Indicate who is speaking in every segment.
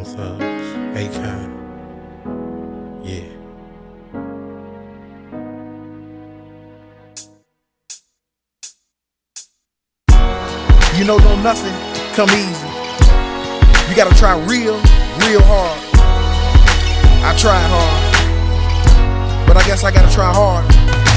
Speaker 1: Bone Thugs, Akon. Yeah.
Speaker 2: You know, don't nothing come easy. You gotta try real, real hard. I tried hard, but I guess I gotta try harder.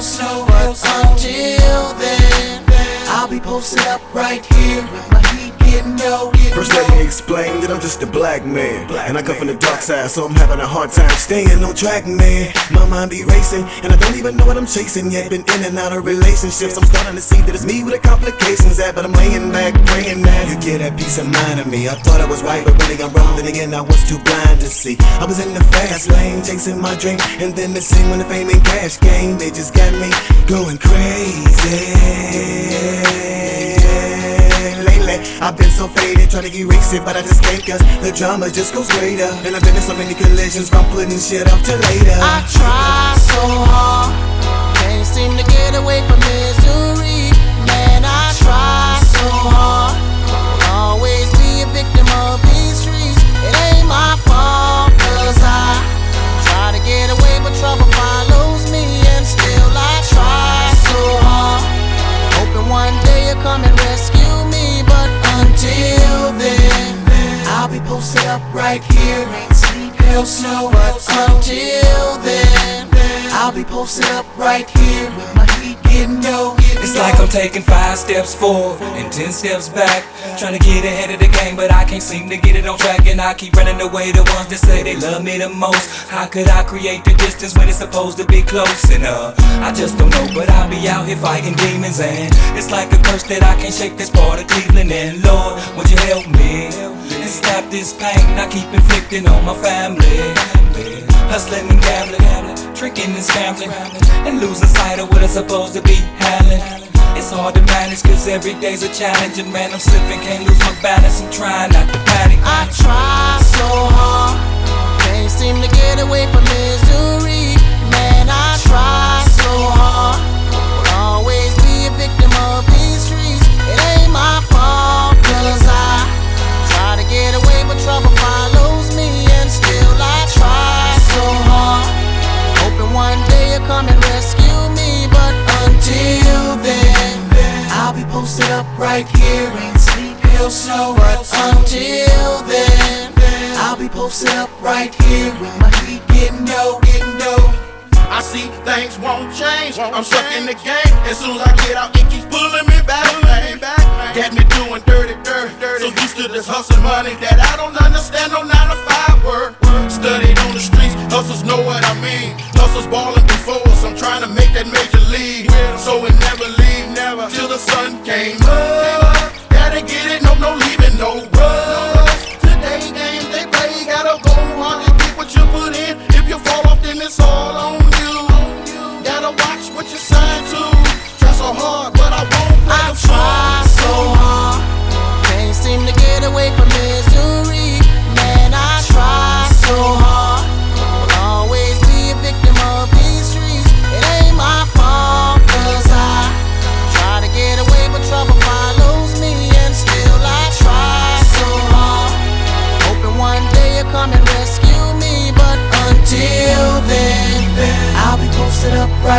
Speaker 3: But until then, I'll be posted up right here with my heat getting low.
Speaker 4: First let me explain that I'm just a black man. And I come from the dark side so I'm having a hard time staying on track man. My mind be racing and I don't even know what I'm chasing yet. Been in and out of relationships. I'm starting to see that it's me with the complications at But I'm laying back praying that you get that peace of mind of me. I thought I was right but really I'm wrong. Then again I was too blind to see. I was in the fast lane chasing my dream And then the scene when the fame and cash game They just got me going crazy I've been so faded, trying to erase it, but I just can't, cause the drama just goes greater. And I've been in so many collisions from putting shit up till later.
Speaker 3: I try so hard, I'll be posted up right here with my getting.
Speaker 5: It's like I'm taking five steps forward and ten steps back. Trying to get ahead of the game, but I can't seem to get it on track. And I keep running away the ones that say they love me the most. How could I create the distance when it's supposed to be close? And uh, I just don't know, but I'll be out here fighting demons. And it's like a curse that I can't shake this part of Cleveland. And Lord, would you help me? And stop this pain I keep inflicting on my family. Hustling and gambling, tricking and scrambling, and losing sight of what I'm supposed to be handling. It's hard to manage cause every day's a challenge and man I'm slipping, can't lose my balance, I'm trying not to panic.
Speaker 3: I try so hard, can't seem to get away from misery. Man, right here, ain't sleep, but until then, I'll be posted up right here with my heat getting low, getting low.
Speaker 2: I see things won't change. I'm stuck in the game. As soon as I get out, it keeps pulling me back. Man. Got me doing dirty, dirty, dirty. So used to this hustle money that I don't understand. No nine to five work. Studied on the streets, hustles know what I mean. Hustles balling before us. I'm trying to make that major league. So it never never till the sun came up.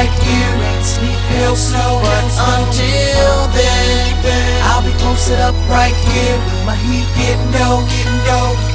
Speaker 2: And
Speaker 3: sleep, hell, snow. But until then, I'll be posted up right here my heat getting low, getting low.